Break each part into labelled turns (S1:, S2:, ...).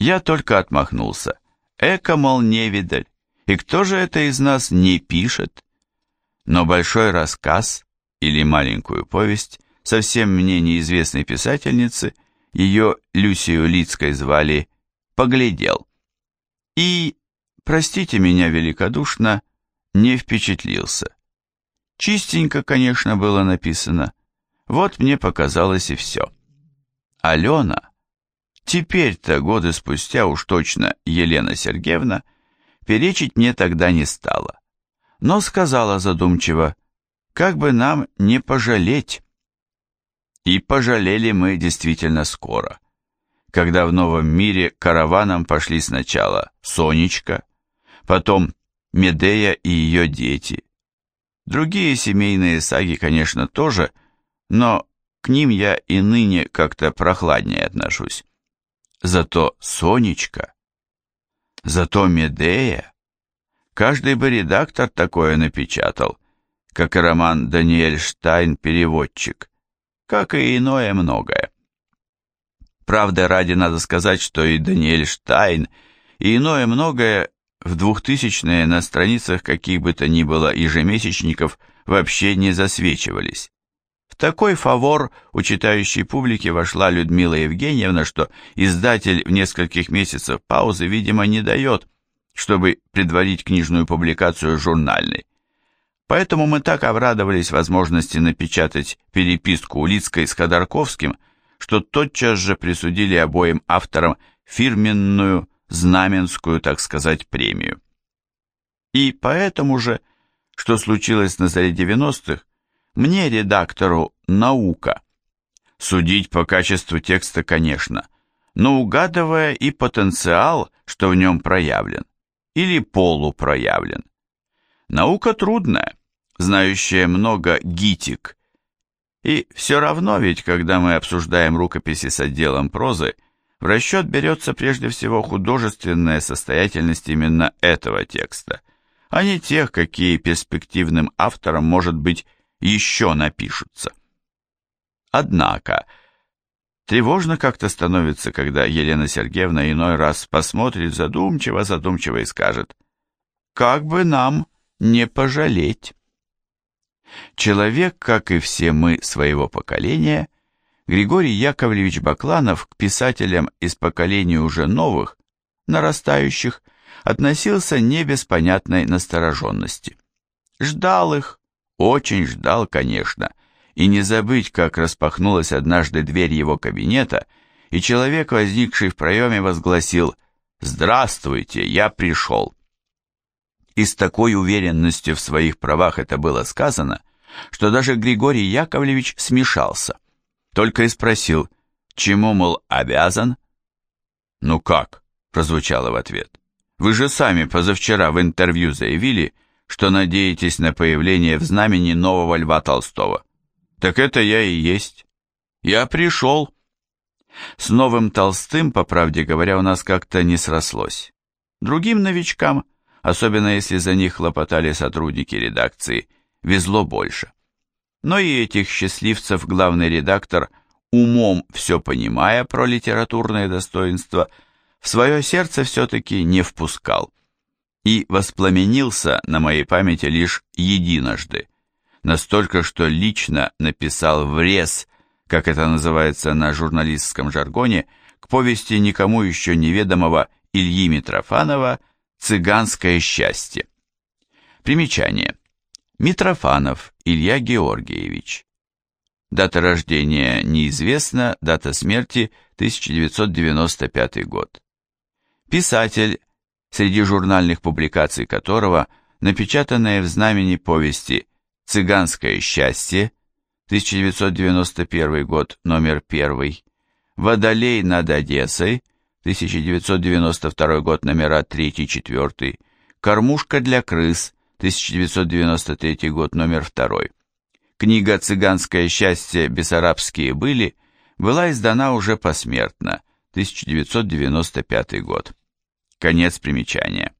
S1: Я только отмахнулся. Эко, мол, невидаль. И кто же это из нас не пишет? Но большой рассказ или маленькую повесть совсем мне неизвестной писательницы, ее Люсию Лицкой звали, поглядел. И, простите меня великодушно, не впечатлился. Чистенько, конечно, было написано. Вот мне показалось и все. Алена, теперь-то годы спустя уж точно Елена Сергеевна, перечить мне тогда не стала. Но сказала задумчиво, как бы нам не пожалеть. И пожалели мы действительно скоро, когда в новом мире караваном пошли сначала Сонечка, потом Медея и ее дети. Другие семейные саги, конечно, тоже, но к ним я и ныне как-то прохладнее отношусь. Зато Сонечка, зато Медея, каждый бы редактор такое напечатал, как и роман Даниэль Штайн «Переводчик», как и иное многое. Правда, ради надо сказать, что и Даниэль Штайн, и иное многое в двухтысячные на страницах каких бы то ни было ежемесячников вообще не засвечивались. Такой фавор у читающей публики вошла Людмила Евгеньевна, что издатель в нескольких месяцев паузы, видимо, не дает, чтобы предварить книжную публикацию журнальной. Поэтому мы так обрадовались возможности напечатать переписку Улицкой с Ходорковским, что тотчас же присудили обоим авторам фирменную знаменскую, так сказать, премию. И поэтому же, что случилось на заре 90-х, мне, редактору, наука. Судить по качеству текста, конечно, но угадывая и потенциал, что в нем проявлен, или полупроявлен. Наука трудная, знающая много гитик. И все равно ведь, когда мы обсуждаем рукописи с отделом прозы, в расчет берется прежде всего художественная состоятельность именно этого текста, а не тех, какие перспективным автором, может быть, еще напишутся. Однако, тревожно как-то становится, когда Елена Сергеевна иной раз посмотрит задумчиво-задумчиво и скажет, «Как бы нам не пожалеть». Человек, как и все мы своего поколения, — Григорий Яковлевич Бакланов к писателям из поколения уже новых, нарастающих, относился не без понятной настороженности. Ждал их, очень ждал, конечно, и не забыть, как распахнулась однажды дверь его кабинета, и человек, возникший в проеме, возгласил «Здравствуйте, я пришел». И с такой уверенностью в своих правах это было сказано, что даже Григорий Яковлевич смешался – только и спросил, чему, мол, обязан? «Ну как?» – прозвучало в ответ. «Вы же сами позавчера в интервью заявили, что надеетесь на появление в знамени нового Льва Толстого. Так это я и есть. Я пришел». С новым Толстым, по правде говоря, у нас как-то не срослось. Другим новичкам, особенно если за них хлопотали сотрудники редакции, везло больше. Но и этих счастливцев главный редактор, умом все понимая про литературное достоинство, в свое сердце все-таки не впускал. И воспламенился на моей памяти лишь единожды, настолько, что лично написал врез, как это называется на журналистском жаргоне, к повести никому еще неведомого Ильи Митрофанова «Цыганское счастье». Примечание. Митрофанов Илья Георгиевич. Дата рождения неизвестна, дата смерти 1995 год. Писатель, среди журнальных публикаций которого напечатанная в знамени повести «Цыганское счастье» 1991 год, номер 1, «Водолей над Одессой» 1992 год, номера 3-4, «Кормушка для крыс» 1993 год, номер 2. Книга «Цыганское счастье. Бессарабские были» была издана уже посмертно, 1995 год. Конец примечания.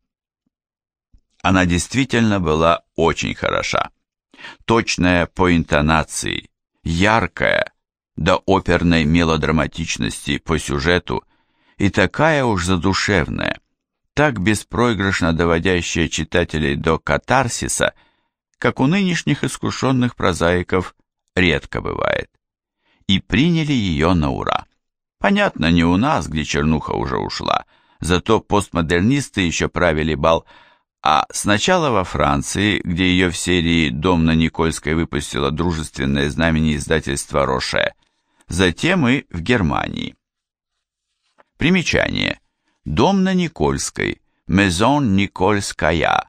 S1: Она действительно была очень хороша. Точная по интонации, яркая, до оперной мелодраматичности по сюжету и такая уж задушевная, так беспроигрышно доводящая читателей до катарсиса, как у нынешних искушенных прозаиков редко бывает. И приняли ее на ура. Понятно, не у нас, где чернуха уже ушла, зато постмодернисты еще правили бал, а сначала во Франции, где ее в серии «Дом на Никольской» выпустило дружественное знамение издательства «Роше», затем и в Германии. Примечание. Дом на Никольской, Мезон Никольская.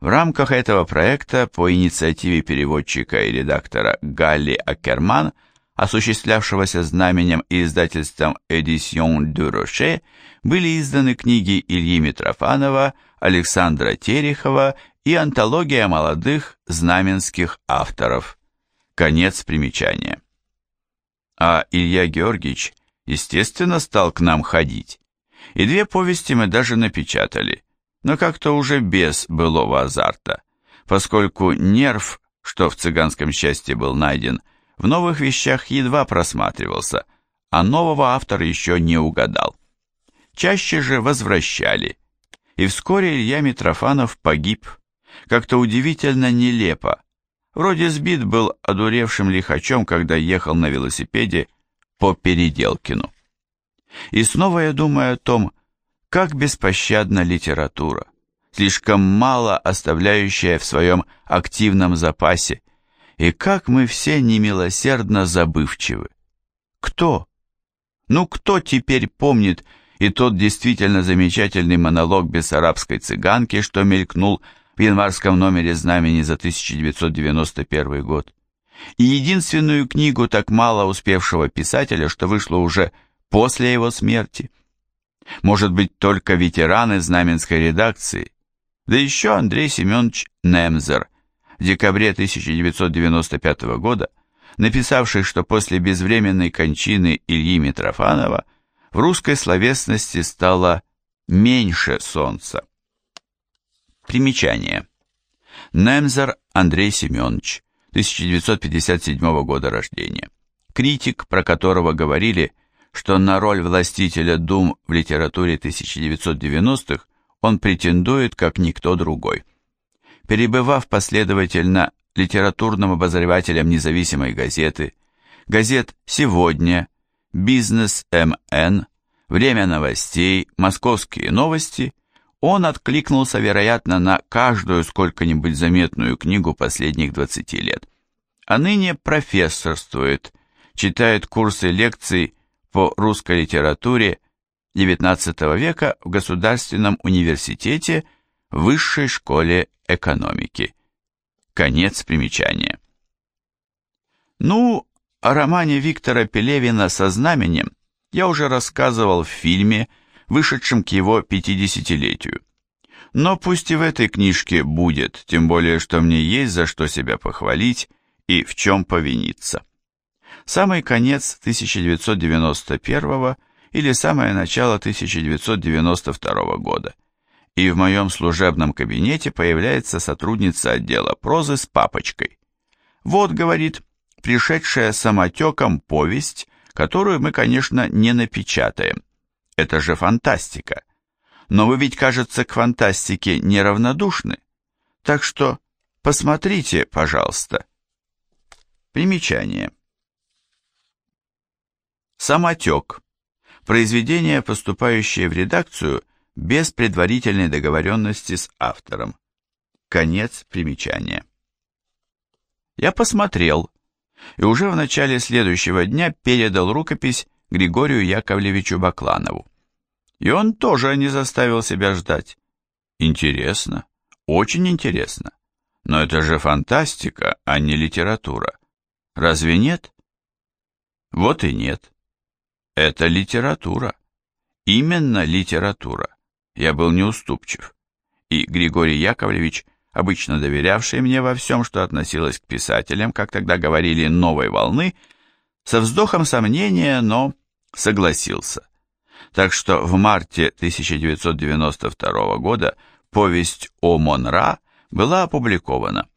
S1: В рамках этого проекта по инициативе переводчика и редактора Галли Акерман – осуществлявшегося знаменем и издательством «Эдисьон de Роше», были изданы книги Ильи Митрофанова, Александра Терехова и антология молодых знаменских авторов. Конец примечания. А Илья Георгиевич, естественно, стал к нам ходить. И две повести мы даже напечатали, но как-то уже без былого азарта, поскольку нерв, что в цыганском счастье был найден, в новых вещах едва просматривался, а нового автор еще не угадал. Чаще же возвращали, и вскоре Илья Митрофанов погиб, как-то удивительно нелепо, вроде сбит был одуревшим лихачом, когда ехал на велосипеде по Переделкину. И снова я думаю о том, как беспощадна литература, слишком мало оставляющая в своем активном запасе, и как мы все немилосердно забывчивы. Кто? Ну кто теперь помнит и тот действительно замечательный монолог бессарабской цыганки, что мелькнул в январском номере «Знамени» за 1991 год? И единственную книгу так мало успевшего писателя, что вышло уже после его смерти? Может быть, только ветераны знаменской редакции? Да еще Андрей Семенович Немзер, в декабре 1995 года, написавший, что после безвременной кончины Ильи Митрофанова в русской словесности стало меньше солнца. Примечание. Немзер Андрей Семенович, 1957 года рождения. Критик, про которого говорили, что на роль властителя дум в литературе 1990-х он претендует как никто другой перебывав последовательно литературным обозревателем независимой газеты, газет «Сегодня», «Бизнес МН», «Время новостей», «Московские новости», он откликнулся, вероятно, на каждую сколько-нибудь заметную книгу последних 20 лет. А ныне профессорствует, читает курсы лекций по русской литературе XIX века в Государственном университете Высшей школе экономики. Конец примечания. Ну, о романе Виктора Пелевина «Со знаменем» я уже рассказывал в фильме, вышедшем к его 50-летию. Но пусть и в этой книжке будет, тем более, что мне есть за что себя похвалить и в чем повиниться. Самый конец 1991 или самое начало 1992 года и в моем служебном кабинете появляется сотрудница отдела прозы с папочкой. Вот, говорит, пришедшая самотеком повесть, которую мы, конечно, не напечатаем. Это же фантастика. Но вы ведь, кажется, к фантастике неравнодушны. Так что посмотрите, пожалуйста. Примечание. Самотек. Произведение, поступающее в редакцию без предварительной договоренности с автором. Конец примечания. Я посмотрел и уже в начале следующего дня передал рукопись Григорию Яковлевичу Бакланову. И он тоже не заставил себя ждать. Интересно, очень интересно. Но это же фантастика, а не литература. Разве нет? Вот и нет. Это литература. Именно литература я был неуступчив, и Григорий Яковлевич, обычно доверявший мне во всем, что относилось к писателям, как тогда говорили, новой волны, со вздохом сомнения, но согласился. Так что в марте 1992 года повесть о Монра была опубликована,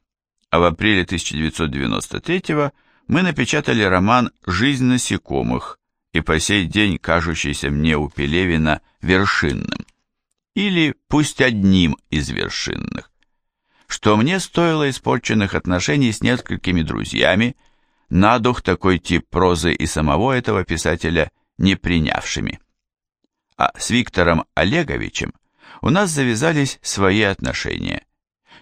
S1: а в апреле 1993 мы напечатали роман «Жизнь насекомых» и по сей день кажущийся мне у Пелевина вершинным. Или пусть одним из вершинных. Что мне стоило испорченных отношений с несколькими друзьями, на дух такой тип прозы и самого этого писателя не принявшими. А с Виктором Олеговичем у нас завязались свои отношения.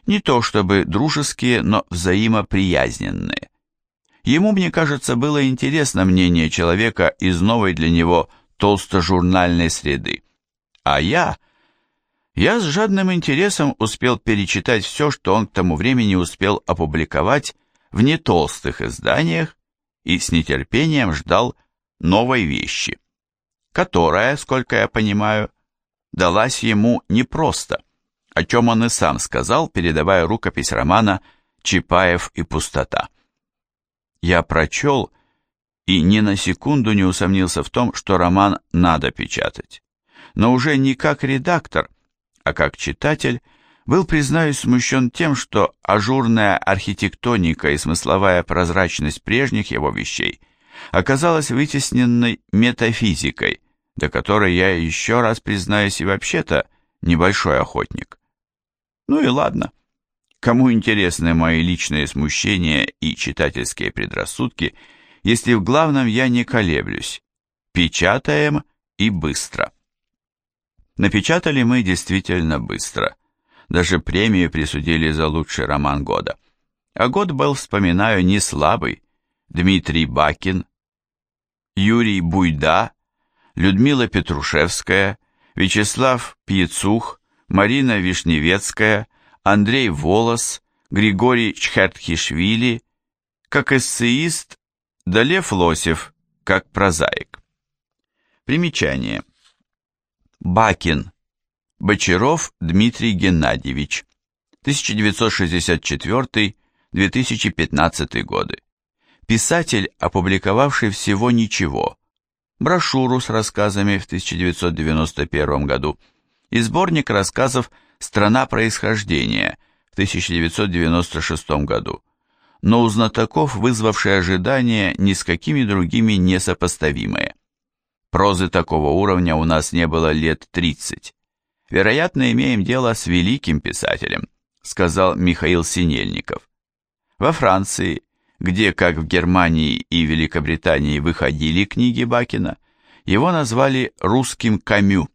S1: Не то чтобы дружеские, но взаимоприязненные. Ему, мне кажется, было интересно мнение человека из новой для него толстожурнальной среды. А я... Я с жадным интересом успел перечитать все, что он к тому времени успел опубликовать в нетолстых изданиях и с нетерпением ждал новой вещи, которая, сколько я понимаю, далась ему непросто, о чем он и сам сказал, передавая рукопись романа «Чапаев и пустота». Я прочел и ни на секунду не усомнился в том, что роман надо печатать. Но уже не как редактор, а как читатель – был, признаюсь, смущен тем, что ажурная архитектоника и смысловая прозрачность прежних его вещей оказалась вытесненной метафизикой, до которой я еще раз признаюсь и вообще-то небольшой охотник. Ну и ладно. Кому интересны мои личные смущения и читательские предрассудки, если в главном я не колеблюсь? Печатаем и быстро. Напечатали мы действительно быстро – даже премию присудили за лучший роман года. А год был, вспоминаю, не слабый. Дмитрий Бакин, Юрий Буйда, Людмила Петрушевская, Вячеслав Пьецух, Марина Вишневецкая, Андрей Волос, Григорий Чхертхишвили, как эссеист, Далев Лосев, как прозаик. Примечание. Бакин. Бочаров Дмитрий Геннадьевич, 1964-2015 годы. Писатель, опубликовавший всего ничего, брошюру с рассказами в 1991 году. И сборник рассказов «Страна происхождения» в 1996 году, но у знатоков вызвавшие ожидания ни с какими другими несопоставимые. Прозы такого уровня у нас не было лет 30 вероятно, имеем дело с великим писателем, сказал Михаил Синельников. Во Франции, где, как в Германии и Великобритании, выходили книги Бакина, его назвали русским Камю.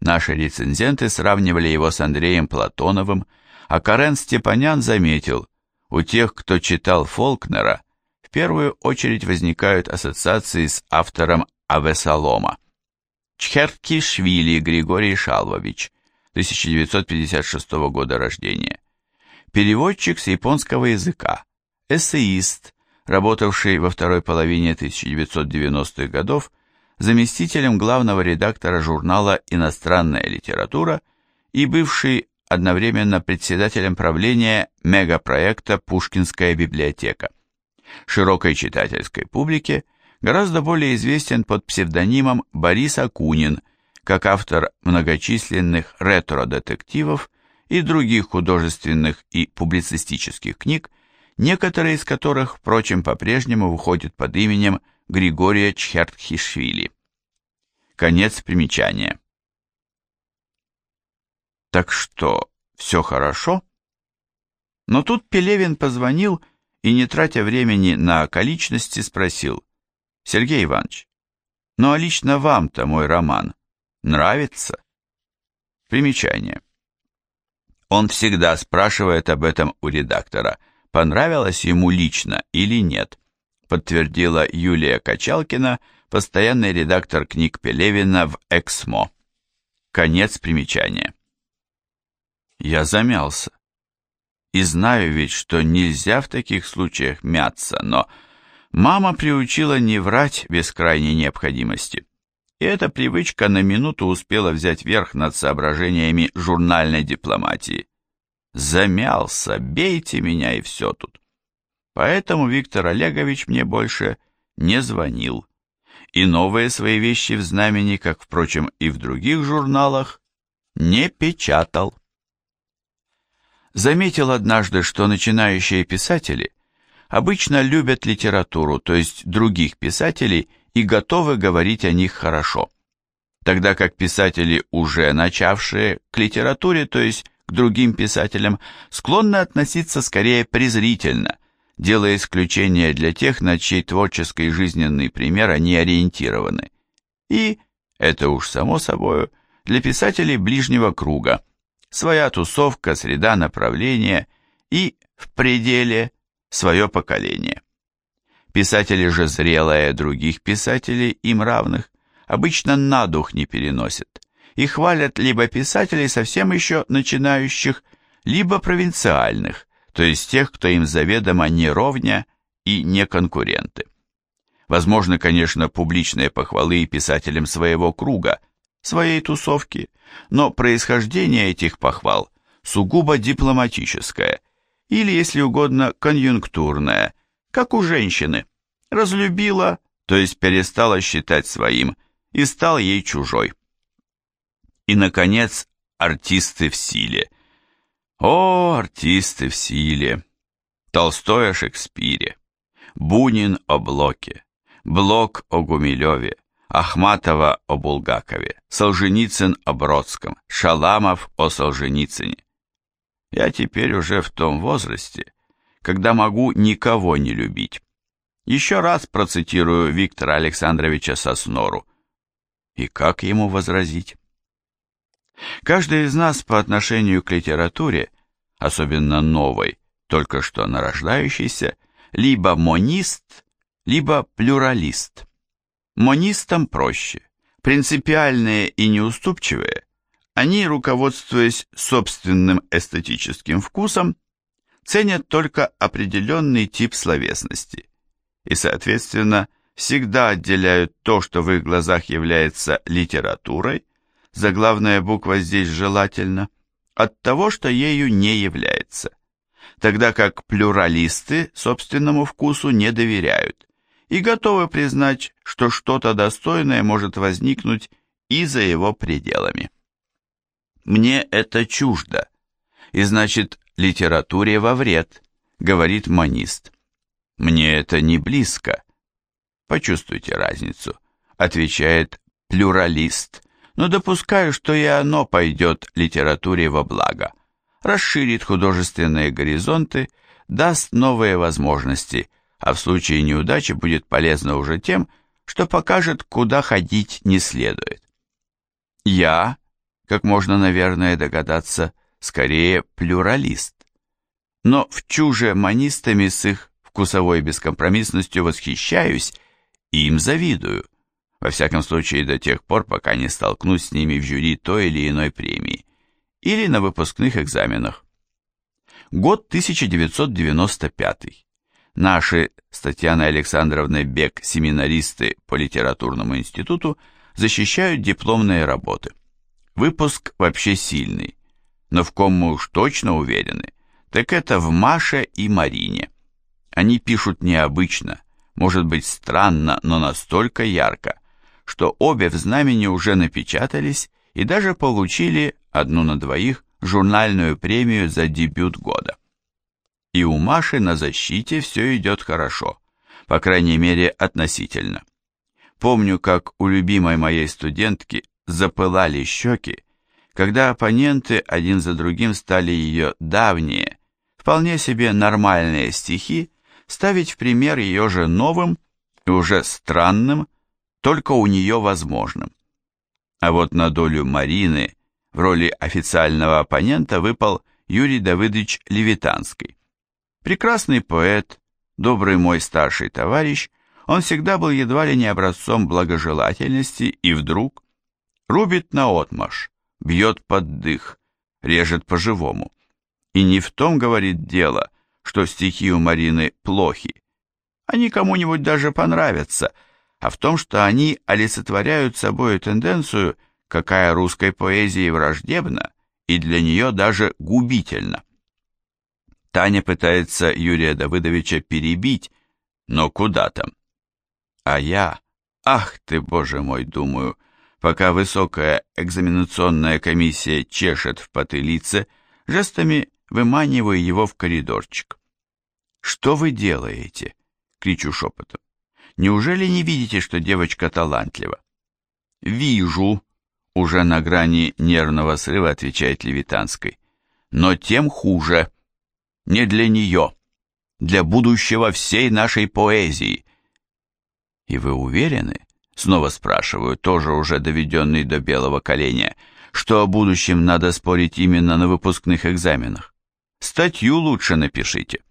S1: Наши рецензенты сравнивали его с Андреем Платоновым, а Карен Степанян заметил, у тех, кто читал Фолкнера, в первую очередь возникают ассоциации с автором Авесолома. Чхерткишвили Григорий Шалвович, 1956 года рождения. Переводчик с японского языка, эссеист, работавший во второй половине 1990-х годов заместителем главного редактора журнала «Иностранная литература» и бывший одновременно председателем правления мегапроекта «Пушкинская библиотека». Широкой читательской публике – гораздо более известен под псевдонимом Борис Акунин, как автор многочисленных ретро-детективов и других художественных и публицистических книг, некоторые из которых, впрочем, по-прежнему выходят под именем Григория Чхертхишвили. Конец примечания. Так что, все хорошо? Но тут Пелевин позвонил и, не тратя времени на околичности, спросил, Сергей Иванович, ну а лично вам-то мой роман нравится? Примечание. Он всегда спрашивает об этом у редактора, понравилось ему лично или нет, подтвердила Юлия Качалкина, постоянный редактор книг Пелевина в «Эксмо». Конец примечания. Я замялся. И знаю ведь, что нельзя в таких случаях мяться, но Мама приучила не врать без крайней необходимости. И эта привычка на минуту успела взять верх над соображениями журнальной дипломатии. Замялся, бейте меня и все тут. Поэтому Виктор Олегович мне больше не звонил. И новые свои вещи в знамени, как, впрочем, и в других журналах, не печатал. Заметил однажды, что начинающие писатели обычно любят литературу, то есть других писателей, и готовы говорить о них хорошо, тогда как писатели, уже начавшие к литературе, то есть к другим писателям, склонны относиться скорее презрительно, делая исключение для тех, на чей творческий и жизненный пример они ориентированы. И, это уж само собою, для писателей ближнего круга, своя тусовка, среда направления и, в пределе, свое поколение. Писатели же зрелые других писателей, им равных, обычно на дух не переносят и хвалят либо писателей совсем еще начинающих, либо провинциальных, то есть тех, кто им заведомо не ровня и не конкуренты. Возможно, конечно, публичные похвалы писателям своего круга, своей тусовки, но происхождение этих похвал сугубо дипломатическое, или, если угодно, конъюнктурное, как у женщины. Разлюбила, то есть перестала считать своим, и стал ей чужой. И, наконец, артисты в силе. О, артисты в силе! Толстой о Шекспире, Бунин о Блоке, Блок о Гумилеве, Ахматова о Булгакове, Солженицын о Бродском, Шаламов о Солженицыне. Я теперь уже в том возрасте, когда могу никого не любить. Еще раз процитирую Виктора Александровича Соснору. И как ему возразить? Каждый из нас по отношению к литературе, особенно новой, только что нарождающейся, либо монист, либо плюралист. Монистам проще. Принципиальные и неуступчивые, они, руководствуясь собственным эстетическим вкусом, ценят только определенный тип словесности и, соответственно, всегда отделяют то, что в их глазах является литературой, заглавная буква здесь желательно, от того, что ею не является, тогда как плюралисты собственному вкусу не доверяют и готовы признать, что что-то достойное может возникнуть и за его пределами. Мне это чуждо, и значит, литературе во вред, говорит манист. Мне это не близко. Почувствуйте разницу, отвечает плюралист, но допускаю, что и оно пойдет литературе во благо, расширит художественные горизонты, даст новые возможности, а в случае неудачи будет полезно уже тем, что покажет, куда ходить не следует. Я, как можно, наверное, догадаться, скорее плюралист. Но в чуже манистами с их вкусовой бескомпромиссностью восхищаюсь и им завидую. Во всяком случае, до тех пор, пока не столкнусь с ними в жюри той или иной премии или на выпускных экзаменах. Год 1995. Наши с Татьяной Александровной Бек семинаристы по литературному институту защищают дипломные работы. Выпуск вообще сильный, но в ком мы уж точно уверены, так это в Маше и Марине. Они пишут необычно, может быть странно, но настолько ярко, что обе в знамени уже напечатались и даже получили одну на двоих журнальную премию за дебют года. И у Маши на защите все идет хорошо, по крайней мере относительно. Помню, как у любимой моей студентки запылали щеки, когда оппоненты один за другим стали ее давние, вполне себе нормальные стихи ставить в пример ее же новым и уже странным, только у нее возможным. А вот на долю Марины в роли официального оппонента выпал Юрий Давыдович Левитанский. Прекрасный поэт, добрый мой старший товарищ, он всегда был едва ли не образцом благожелательности и вдруг рубит наотмашь, бьет под дых, режет по-живому. И не в том, говорит дело, что стихи у Марины плохи. Они кому-нибудь даже понравятся, а в том, что они олицетворяют собой тенденцию, какая русской поэзии враждебна и для нее даже губительна. Таня пытается Юрия Давыдовича перебить, но куда там? А я, ах ты, боже мой, думаю, пока высокая экзаменационная комиссия чешет в потылице, жестами выманиваю его в коридорчик. «Что вы делаете?» — кричу шепотом. Неужели не видите, что девочка талантлива? Вижу, уже на грани нервного срыва отвечает Левитанской. Но тем хуже. Не для нее. Для будущего всей нашей поэзии. И вы уверены? Снова спрашиваю, тоже уже доведенный до белого коленя, что о будущем надо спорить именно на выпускных экзаменах. Статью лучше напишите.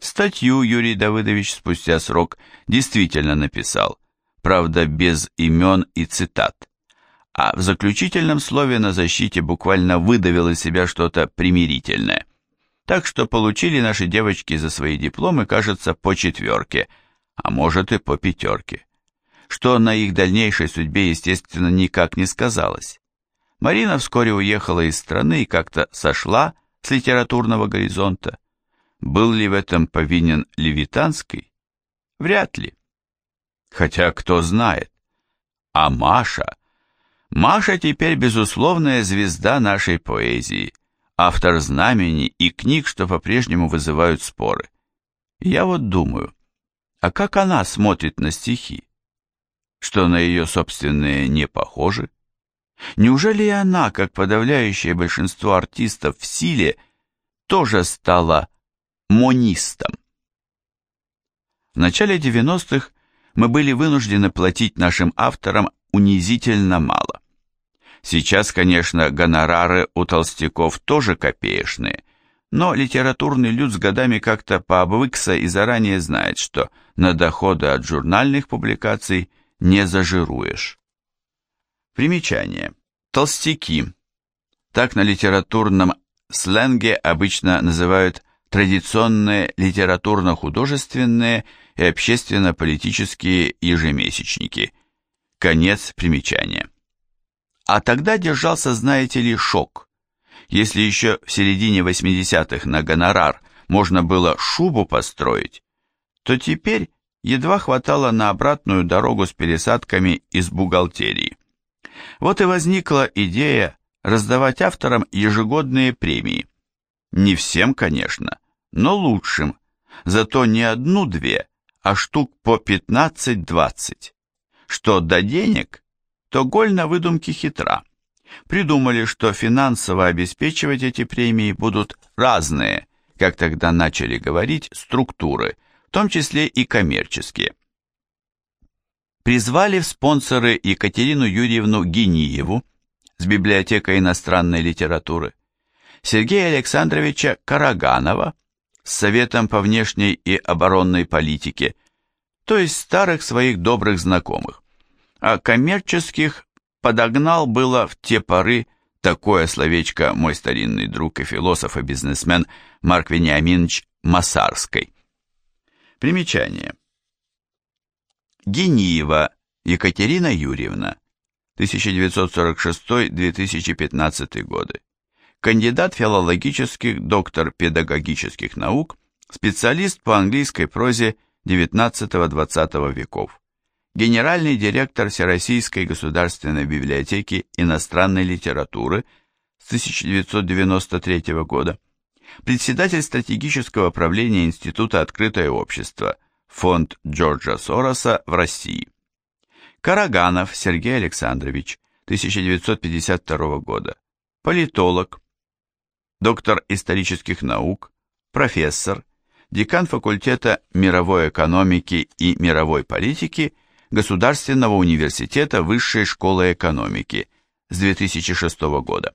S1: Статью Юрий Давыдович спустя срок действительно написал, правда без имен и цитат. А в заключительном слове на защите буквально выдавил из себя что-то примирительное. Так что получили наши девочки за свои дипломы, кажется, по четверке, а может и по пятерке. Что на их дальнейшей судьбе, естественно, никак не сказалось. Марина вскоре уехала из страны и как-то сошла с литературного горизонта. Был ли в этом повинен Левитанский? Вряд ли. Хотя кто знает. А Маша... Маша теперь безусловная звезда нашей поэзии, автор знамений и книг, что по-прежнему вызывают споры. Я вот думаю, а как она смотрит на стихи? Что на ее собственные не похожи? Неужели и она, как подавляющее большинство артистов в силе, тоже стала монистом. В начале 90-х мы были вынуждены платить нашим авторам унизительно мало. Сейчас, конечно, гонорары у толстяков тоже копеечные, но литературный люд с годами как-то пообвыкся и заранее знает, что на доходы от журнальных публикаций не зажируешь. Примечание. Толстяки. Так на литературном сленге обычно называют традиционные литературно-художественные и общественно-политические ежемесячники. Конец примечания. А тогда держался, знаете ли, шок. Если еще в середине 80-х на гонорар можно было шубу построить, то теперь едва хватало на обратную дорогу с пересадками из бухгалтерии. Вот и возникла идея раздавать авторам ежегодные премии. Не всем, конечно, но лучшим, зато не одну-две, а штук по 15-20. Что до денег, то голь на выдумке хитра. Придумали, что финансово обеспечивать эти премии будут разные, как тогда начали говорить, структуры, в том числе и коммерческие. Призвали в спонсоры Екатерину Юрьевну Гениеву с библиотекой иностранной литературы, Сергея Александровича Караганова с Советом по внешней и оборонной политике, то есть старых своих добрых знакомых, а коммерческих подогнал было в те поры такое словечко мой старинный друг и философ и бизнесмен Марк Вениаминович Масарской. Примечание. Гениева Екатерина Юрьевна, 1946-2015 годы. Кандидат филологических, доктор педагогических наук, специалист по английской прозе XIX-XX веков, генеральный директор Всероссийской государственной библиотеки иностранной литературы с 1993 года, председатель стратегического правления Института Открытое общество, фонд Джорджа Сороса в России. Караганов Сергей Александрович, 1952 года, политолог, доктор исторических наук, профессор, декан факультета мировой экономики и мировой политики Государственного университета Высшей школы экономики с 2006 года,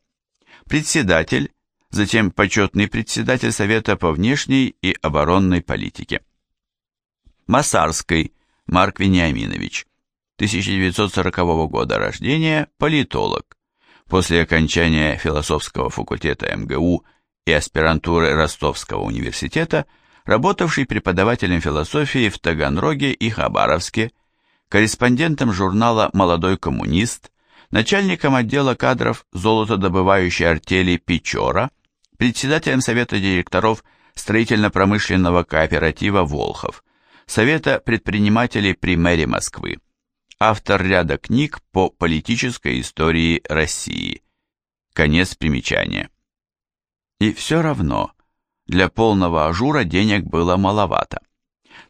S1: председатель, затем почетный председатель Совета по внешней и оборонной политике. Масарский Марк Вениаминович, 1940 года рождения, политолог, После окончания философского факультета МГУ и аспирантуры Ростовского университета, работавший преподавателем философии в Таганроге и Хабаровске, корреспондентом журнала «Молодой коммунист», начальником отдела кадров золотодобывающей артели «Печора», председателем Совета директоров строительно-промышленного кооператива «Волхов», Совета предпринимателей при мэре Москвы, автор ряда книг по политической истории России. Конец примечания. И все равно, для полного ажура денег было маловато.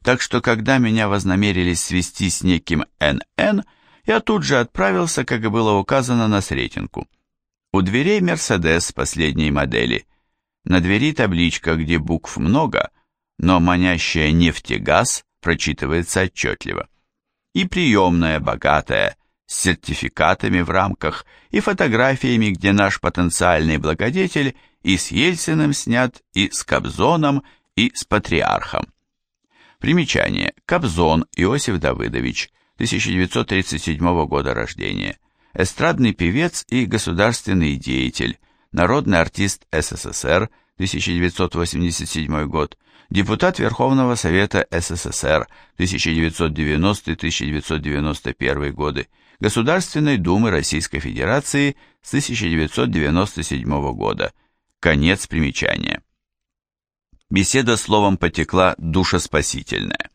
S1: Так что, когда меня вознамерились свести с неким НН, я тут же отправился, как и было указано, на Сретенку. У дверей «Мерседес» последней модели. На двери табличка, где букв много, но манящая нефтегаз прочитывается отчетливо. И приемная, богатая, с сертификатами в рамках и фотографиями, где наш потенциальный благодетель и с Ельциным снят, и с Кобзоном, и с Патриархом. Примечание. Кобзон Иосиф Давыдович, 1937 года рождения. Эстрадный певец и государственный деятель, народный артист СССР, 1987 год, депутат Верховного Совета СССР 1990-1991 годы, Государственной Думы Российской Федерации с 1997 года. Конец примечания. Беседа словом потекла душеспасительная.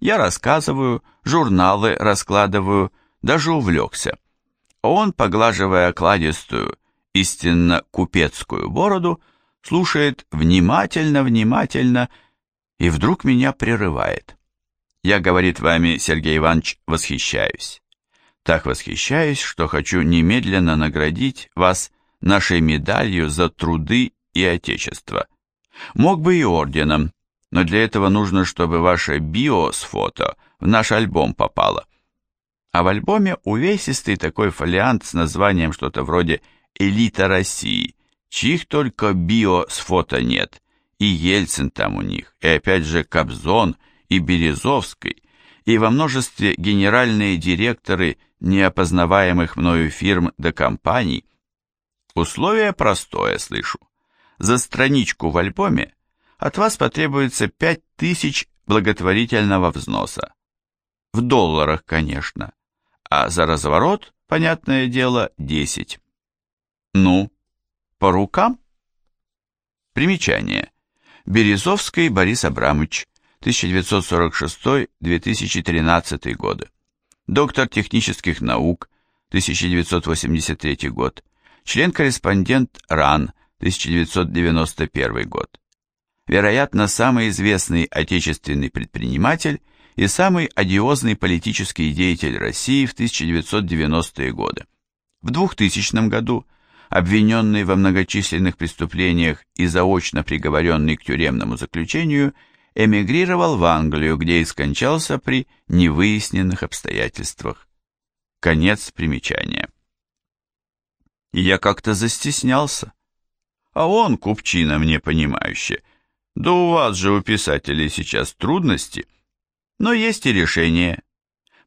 S1: Я рассказываю, журналы раскладываю, даже увлекся. Он, поглаживая кладистую, истинно купецкую бороду, слушает внимательно-внимательно и вдруг меня прерывает. Я, говорит вами, Сергей Иванович, восхищаюсь. Так восхищаюсь, что хочу немедленно наградить вас нашей медалью за труды и отечество. Мог бы и орденом, но для этого нужно, чтобы ваше био с фото в наш альбом попало. А в альбоме увесистый такой фолиант с названием что-то вроде «Элита России», чьих только био с фото нет, и Ельцин там у них, и опять же Кобзон, и Березовский, и во множестве генеральные директоры неопознаваемых мною фирм до компаний. Условие простое, слышу. За страничку в альбоме от вас потребуется 5000 благотворительного взноса. В долларах, конечно. А за разворот, понятное дело, 10. Ну, по рукам? Примечание. Березовский Борис Абрамович, 1946-2013 годы доктор технических наук, 1983 год, член-корреспондент РАН, 1991 год. Вероятно, самый известный отечественный предприниматель и самый одиозный политический деятель России в 1990-е годы. В 2000 году, обвиненный во многочисленных преступлениях и заочно приговоренный к тюремному заключению, эмигрировал в Англию, где и скончался при невыясненных обстоятельствах. Конец примечания. я как-то застеснялся. А он, купчина, мне понимающе. Да у вас же, у писателей, сейчас трудности. Но есть и решение.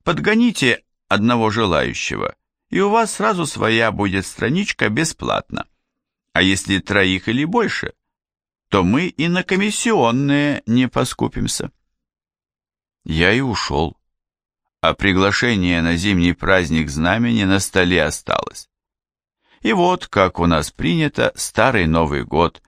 S1: Подгоните одного желающего, и у вас сразу своя будет страничка бесплатно. А если троих или больше – то мы и на комиссионные не поскупимся. Я и ушел, а приглашение на зимний праздник знамени на столе осталось. И вот, как у нас принято, старый Новый год.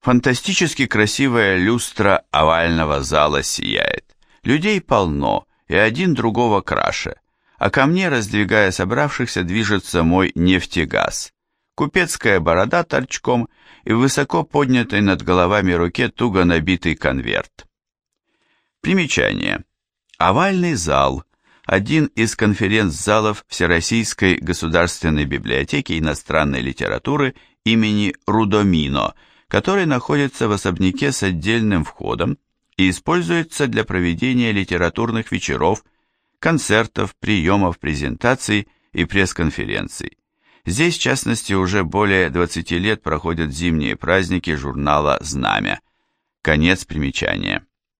S1: Фантастически красивая люстра овального зала сияет. Людей полно, и один другого краше. А ко мне, раздвигая собравшихся, движется мой нефтегаз. Купецкая борода торчком и высоко поднятой над головами руке туго набитый конверт. Примечание. Овальный зал – один из конференц-залов Всероссийской государственной библиотеки иностранной литературы имени Рудомино, который находится в особняке с отдельным входом и используется для проведения литературных вечеров, концертов, приемов, презентаций и пресс-конференций. Здесь, в частности, уже более 20 лет проходят зимние праздники журнала «Знамя». Конец примечания.